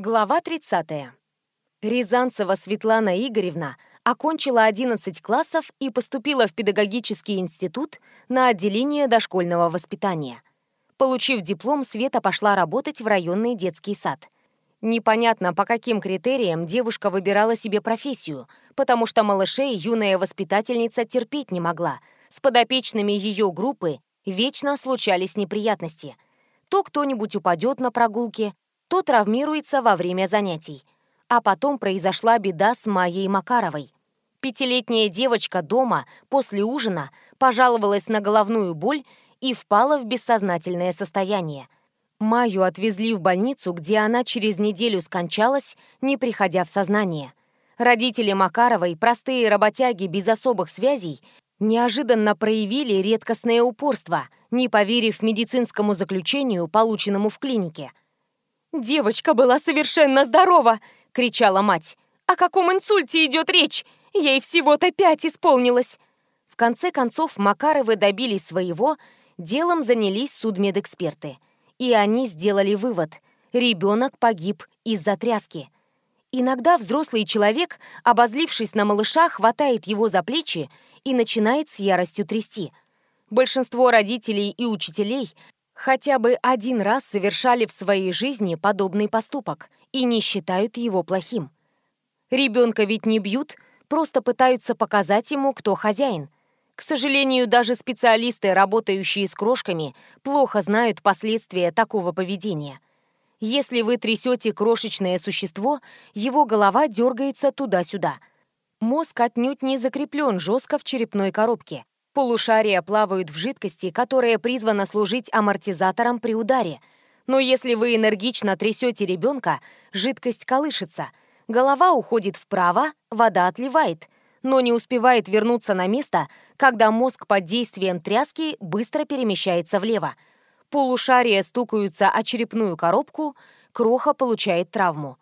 Глава 30. Рязанцева Светлана Игоревна окончила 11 классов и поступила в педагогический институт на отделение дошкольного воспитания. Получив диплом, Света пошла работать в районный детский сад. Непонятно, по каким критериям девушка выбирала себе профессию, потому что малышей юная воспитательница терпеть не могла. С подопечными ее группы вечно случались неприятности. То кто-нибудь упадет на прогулке, то травмируется во время занятий. А потом произошла беда с Майей Макаровой. Пятилетняя девочка дома после ужина пожаловалась на головную боль и впала в бессознательное состояние. Майю отвезли в больницу, где она через неделю скончалась, не приходя в сознание. Родители Макаровой, простые работяги без особых связей, неожиданно проявили редкостное упорство, не поверив медицинскому заключению, полученному в клинике – «Девочка была совершенно здорова!» — кричала мать. «О каком инсульте идет речь? Ей всего-то пять исполнилось!» В конце концов Макаровы добились своего, делом занялись судмедэксперты. И они сделали вывод – ребенок погиб из-за тряски. Иногда взрослый человек, обозлившись на малыша, хватает его за плечи и начинает с яростью трясти. Большинство родителей и учителей хотя бы один раз совершали в своей жизни подобный поступок и не считают его плохим. Ребенка ведь не бьют, просто пытаются показать ему, кто хозяин. К сожалению, даже специалисты, работающие с крошками, плохо знают последствия такого поведения. Если вы трясете крошечное существо, его голова дергается туда-сюда. Мозг отнюдь не закреплен жестко в черепной коробке. Полушария плавают в жидкости, которая призвана служить амортизатором при ударе. Но если вы энергично трясете ребенка, жидкость колышется. Голова уходит вправо, вода отливает, но не успевает вернуться на место, когда мозг под действием тряски быстро перемещается влево. Полушария стукаются о черепную коробку, кроха получает травму.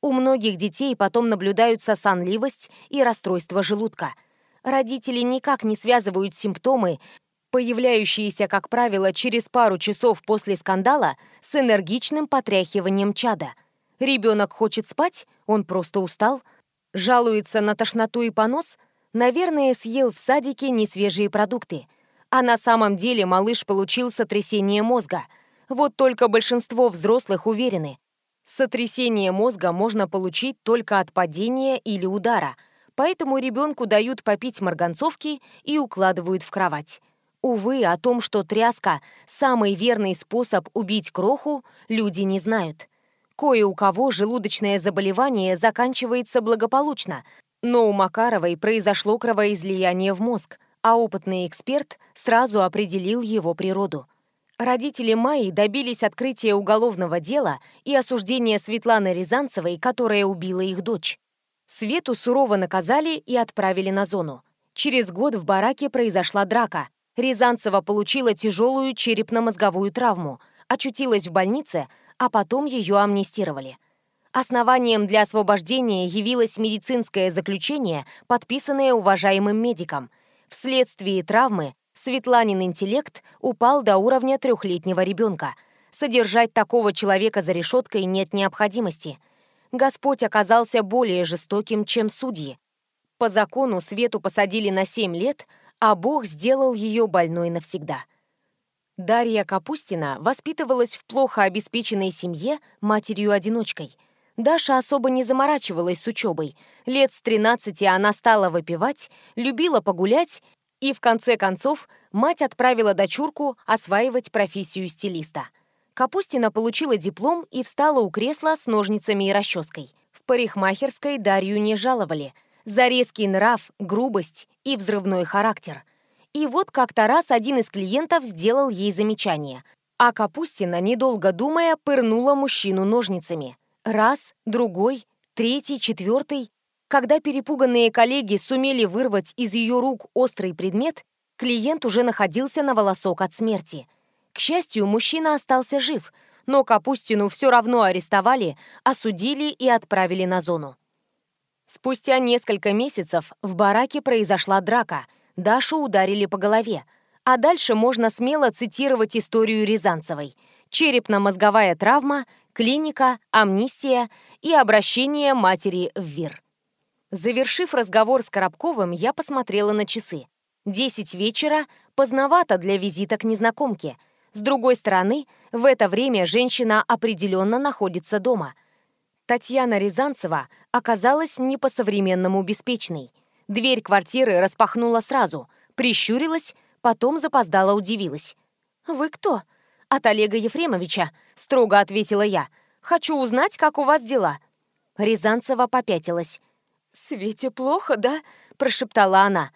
У многих детей потом наблюдаются сонливость и расстройство желудка – Родители никак не связывают симптомы, появляющиеся, как правило, через пару часов после скандала, с энергичным потряхиванием чада. Ребенок хочет спать, он просто устал, жалуется на тошноту и понос, наверное, съел в садике несвежие продукты. А на самом деле малыш получил сотрясение мозга. Вот только большинство взрослых уверены, сотрясение мозга можно получить только от падения или удара – поэтому ребенку дают попить марганцовки и укладывают в кровать. Увы, о том, что тряска – самый верный способ убить кроху, люди не знают. Кое у кого желудочное заболевание заканчивается благополучно, но у Макаровой произошло кровоизлияние в мозг, а опытный эксперт сразу определил его природу. Родители Майи добились открытия уголовного дела и осуждения Светланы Рязанцевой, которая убила их дочь. Свету сурово наказали и отправили на зону. Через год в бараке произошла драка. Рязанцева получила тяжелую черепно-мозговую травму, очутилась в больнице, а потом ее амнистировали. Основанием для освобождения явилось медицинское заключение, подписанное уважаемым медиком. Вследствие травмы Светланин интеллект упал до уровня трехлетнего ребенка. Содержать такого человека за решеткой нет необходимости – Господь оказался более жестоким, чем судьи. По закону Свету посадили на 7 лет, а Бог сделал ее больной навсегда. Дарья Капустина воспитывалась в плохо обеспеченной семье матерью-одиночкой. Даша особо не заморачивалась с учебой. Лет с 13 она стала выпивать, любила погулять, и в конце концов мать отправила дочурку осваивать профессию стилиста – Капустина получила диплом и встала у кресла с ножницами и расческой. В парикмахерской Дарью не жаловали. За резкий нрав, грубость и взрывной характер. И вот как-то раз один из клиентов сделал ей замечание. А Капустина, недолго думая, пырнула мужчину ножницами. Раз, другой, третий, четвертый. Когда перепуганные коллеги сумели вырвать из ее рук острый предмет, клиент уже находился на волосок от смерти – к счастью, мужчина остался жив, но Капустину все равно арестовали, осудили и отправили на зону. Спустя несколько месяцев в бараке произошла драка, Дашу ударили по голове, а дальше можно смело цитировать историю Рязанцевой. Черепно-мозговая травма, клиника, амнистия и обращение матери в ВИР. Завершив разговор с Коробковым, я посмотрела на часы. Десять вечера поздновато для визита к незнакомке. С другой стороны, в это время женщина определенно находится дома. Татьяна Рязанцева оказалась не по-современному беспечной. Дверь квартиры распахнула сразу, прищурилась, потом запоздала удивилась. «Вы кто?» «От Олега Ефремовича», — строго ответила я. «Хочу узнать, как у вас дела». Рязанцева попятилась. «Свете плохо, да?» – прошептала она.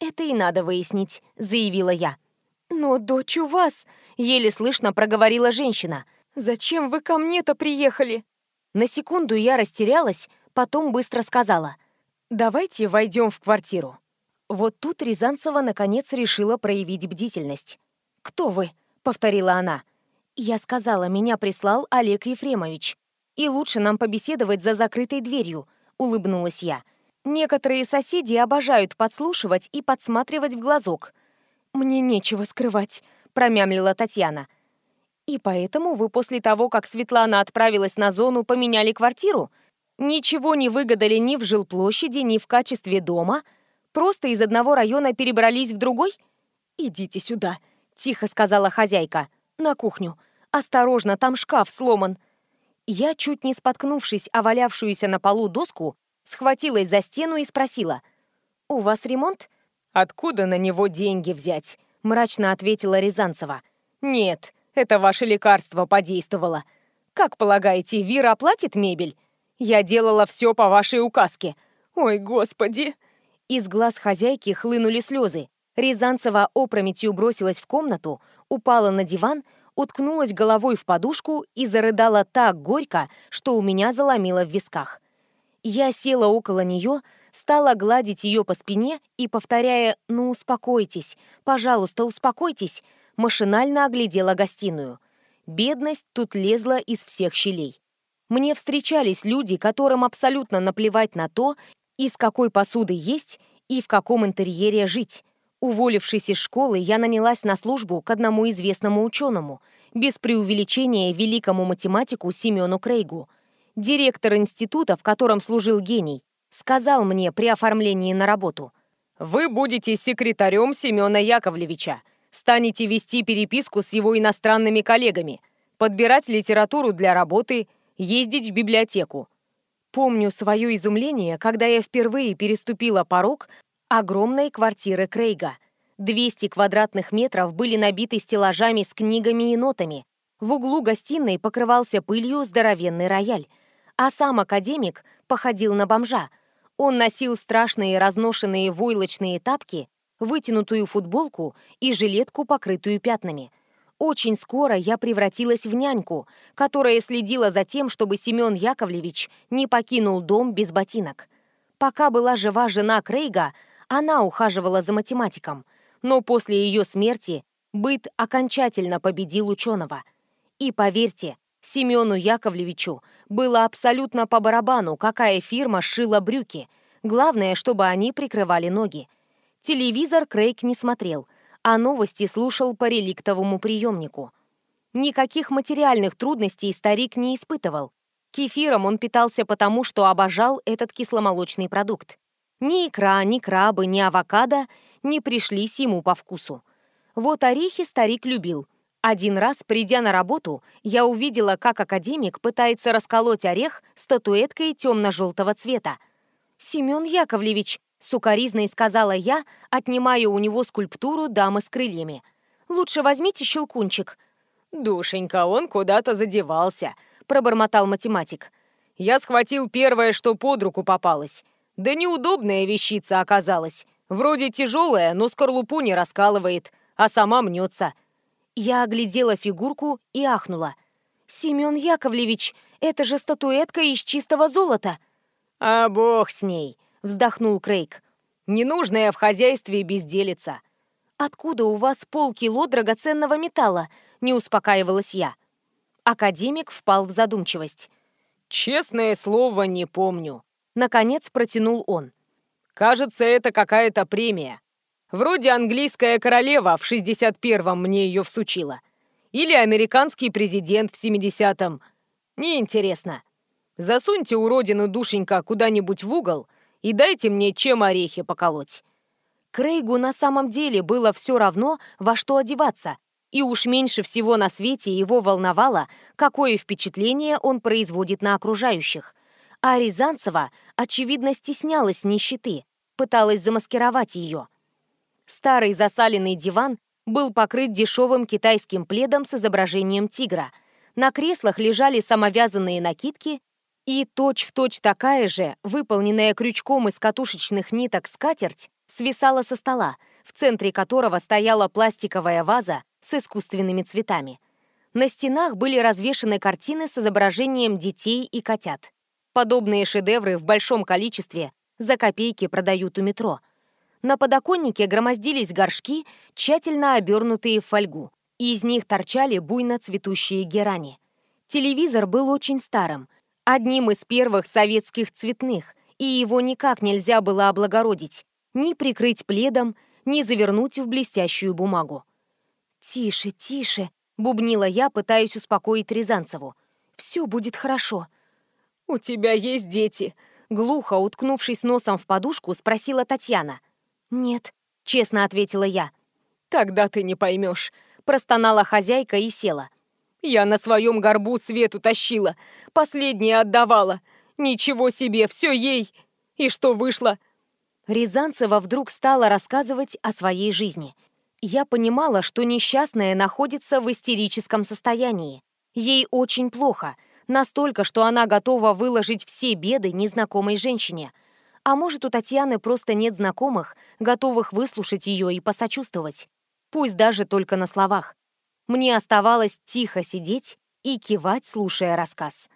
«Это и надо выяснить», – заявила я. «Но дочь у вас», – еле слышно проговорила женщина. «Зачем вы ко мне-то приехали?» На секунду я растерялась, потом быстро сказала. «Давайте войдем в квартиру». Вот тут Рязанцева наконец решила проявить бдительность. «Кто вы?» — повторила она. «Я сказала, меня прислал Олег Ефремович. И лучше нам побеседовать за закрытой дверью», — улыбнулась я. «Некоторые соседи обожают подслушивать и подсматривать в глазок». «Мне нечего скрывать», — промямлила Татьяна. «И поэтому вы после того, как Светлана отправилась на зону, поменяли квартиру? Ничего не выгадали ни в жилплощади, ни в качестве дома? Просто из одного района перебрались в другой? Идите сюда», — тихо сказала хозяйка. «На кухню. Осторожно, там шкаф сломан». Я, чуть не споткнувшись о валявшуюся на полу доску, схватилась за стену и спросила. «У вас ремонт?» «Откуда на него деньги взять?» — мрачно ответила Рязанцева. «Нет, это ваше лекарство подействовало. Как полагаете, Вира оплатит мебель? Я делала все по вашей указке. Ой, господи!» Из глаз хозяйки хлынули слезы. Рязанцева опрометью бросилась в комнату, упала на диван — уткнулась головой в подушку и зарыдала так горько, что у меня заломило в висках. Я села около нее, стала гладить ее по спине и, повторяя «Ну, успокойтесь, пожалуйста, успокойтесь», машинально оглядела гостиную. Бедность тут лезла из всех щелей. Мне встречались люди, которым абсолютно наплевать на то, из какой посуды есть и в каком интерьере жить. Уволившись из школы, я нанялась на службу к одному известному ученому, без преувеличения великому математику Семену Крейгу. Директор института, в котором служил гений, сказал мне при оформлении на работу. «Вы будете секретарем Семена Яковлевича, станете вести переписку с его иностранными коллегами, подбирать литературу для работы, ездить в библиотеку. Помню свое изумление, когда я впервые переступила порог огромной квартиры Крейга. 200 квадратных метров были набиты стеллажами с книгами и нотами. В углу гостиной покрывался пылью здоровенный рояль. А сам академик походил на бомжа. Он носил страшные разношенные войлочные тапки, вытянутую футболку и жилетку, покрытую пятнами. Очень скоро я превратилась в няньку, которая следила за тем, чтобы Семен Яковлевич не покинул дом без ботинок. Пока была жива жена Крейга, она ухаживала за математиком, но после ее смерти быт окончательно победил ученого. И поверьте, Семену Яковлевичу было абсолютно по барабану, какая фирма шила брюки. Главное, чтобы они прикрывали ноги. Телевизор Крейг не смотрел, а новости слушал по реликтовому приемнику. Никаких материальных трудностей старик не испытывал. Кефиром он питался потому, что обожал этот кисломолочный продукт. Ни икра, ни крабы, ни авокадо не пришлись ему по вкусу. Вот орехи старик любил. Один раз, придя на работу, я увидела, как академик пытается расколоть орех статуэткой темно-желтого цвета. «Семен Яковлевич», — сукоризной сказала я, отнимая у него скульптуру дамы с крыльями. «Лучше возьмите щелкунчик». «Душенька, он куда-то задевался», — пробормотал математик. «Я схватил первое, что под руку попалось. Да неудобная вещица оказалась. Вроде тяжелая, но скорлупу не раскалывает, а сама мнется. Я оглядела фигурку и ахнула. «Семен Яковлевич, это же статуэтка из чистого золота!» «А бог с ней!» — вздохнул Крейг. «Ненужная в хозяйстве безделица». «Откуда у вас полкило драгоценного металла?» — не успокаивалась я. Академик впал в задумчивость. «Честное слово, не помню. Наконец протянул он. «Кажется, это какая-то премия. Вроде английская королева в 61-м мне ее всучила. Или американский президент в 70-м. Неинтересно. Засуньте уродину душенька куда-нибудь в угол и дайте мне чем орехи поколоть. Крейгу на самом деле было все равно, во что одеваться, и уж меньше всего на свете его волновало, какое впечатление он производит на окружающих. А Рязанцева, очевидно, стеснялась нищеты, пыталась замаскировать ее. Старый засаленный диван был покрыт дешевым китайским пледом с изображением тигра. На креслах лежали самовязанные накидки, и точь-в-точь точь такая же, выполненная крючком из катушечных ниток скатерть, свисала со стола, в центре которого стояла пластиковая ваза с искусственными цветами. На стенах были развешаны картины с изображением детей и котят. Подобные шедевры в большом количестве за копейки продают у метро. На подоконнике громоздились горшки, тщательно обернутые в фольгу. Из них торчали буйно цветущие герани. Телевизор был очень старым, одним из первых советских цветных, и его никак нельзя было облагородить, ни прикрыть пледом, ни завернуть в блестящую бумагу. «Тише, тише», — бубнила я, пытаясь успокоить Рязанцеву. «Все будет хорошо». «У тебя есть дети?» — глухо, уткнувшись носом в подушку, спросила Татьяна. «Нет», — честно ответила я. «Тогда ты не поймешь», — простонала хозяйка и села. «Я на своем горбу свету тащила, последнее отдавала. Ничего себе, все ей! И что вышло?» Рязанцева вдруг стала рассказывать о своей жизни — я понимала, что несчастная находится в истерическом состоянии. Ей очень плохо, настолько, что она готова выложить все беды незнакомой женщине. А может, у Татьяны просто нет знакомых, готовых выслушать ее и посочувствовать. Пусть даже только на словах. Мне оставалось тихо сидеть и кивать, слушая рассказ.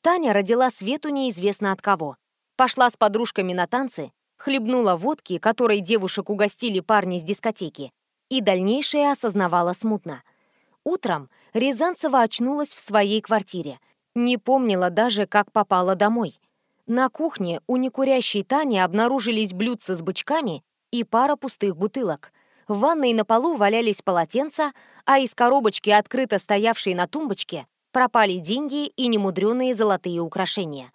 Таня родила Свету неизвестно от кого. Пошла с подружками на танцы, хлебнула водки, которой девушек угостили парни с дискотеки, и дальнейшее осознавала смутно. Утром Рязанцева очнулась в своей квартире. Не помнила даже, как попала домой. На кухне у некурящей Тани обнаружились блюдца с бычками и пара пустых бутылок. В ванной на полу валялись полотенца, а из коробочки, открыто стоявшей на тумбочке, пропали деньги и немудреные золотые украшения.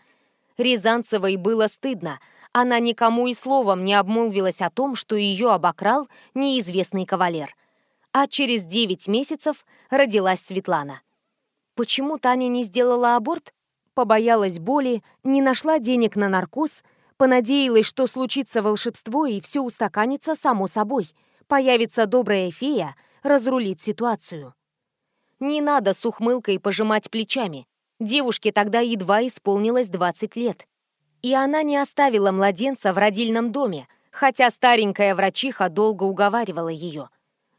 Рязанцевой было стыдно — она никому и словом не обмолвилась о том, что ее обокрал неизвестный кавалер. А через 9 месяцев родилась Светлана. Почему Таня не сделала аборт? Побоялась боли, не нашла денег на наркоз, понадеялась, что случится волшебство и все устаканится само собой. Появится добрая фея, разрулит ситуацию. Не надо с ухмылкой пожимать плечами. Девушке тогда едва исполнилось 20 лет. И она не оставила младенца в родильном доме, хотя старенькая врачиха долго уговаривала ее.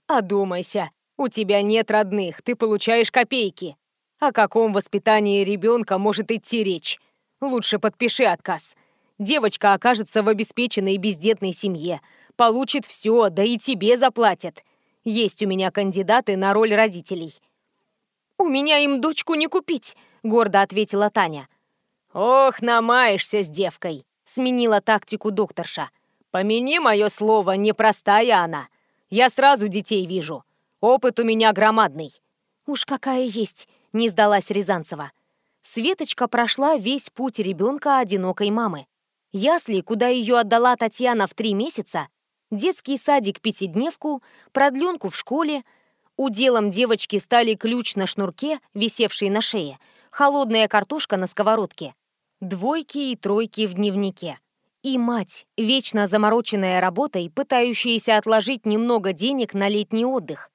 «Одумайся, у тебя нет родных, ты получаешь копейки. О каком воспитании ребенка может идти речь? Лучше подпиши отказ. Девочка окажется в обеспеченной бездетной семье, получит все, да и тебе заплатят. Есть у меня кандидаты на роль родителей». «У меня им дочку не купить», — гордо ответила Таня. «Ох, намаешься с девкой!» — сменила тактику докторша. «Помяни мое слово, непростая она. Я сразу детей вижу. Опыт у меня громадный». «Уж какая есть!» — не сдалась Рязанцева. Светочка прошла весь путь ребенка одинокой мамы. Ясли, куда ее отдала Татьяна в три месяца, детский садик-пятидневку, продленку в школе. Уделом девочки стали ключ на шнурке, висевший на шее, холодная картошка на сковородке, двойки и тройки в дневнике. И мать, вечно замороченная работой, пытающаяся отложить немного денег на летний отдых.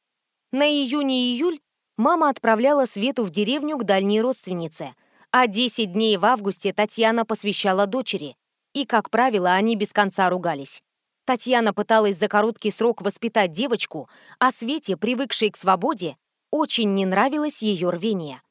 На июнь и июль мама отправляла Свету в деревню к дальней родственнице, а 10 дней в августе Татьяна посвящала дочери. И, как правило, они без конца ругались. Татьяна пыталась за короткий срок воспитать девочку, а Свете, привыкшей к свободе, очень не нравилось ее рвение.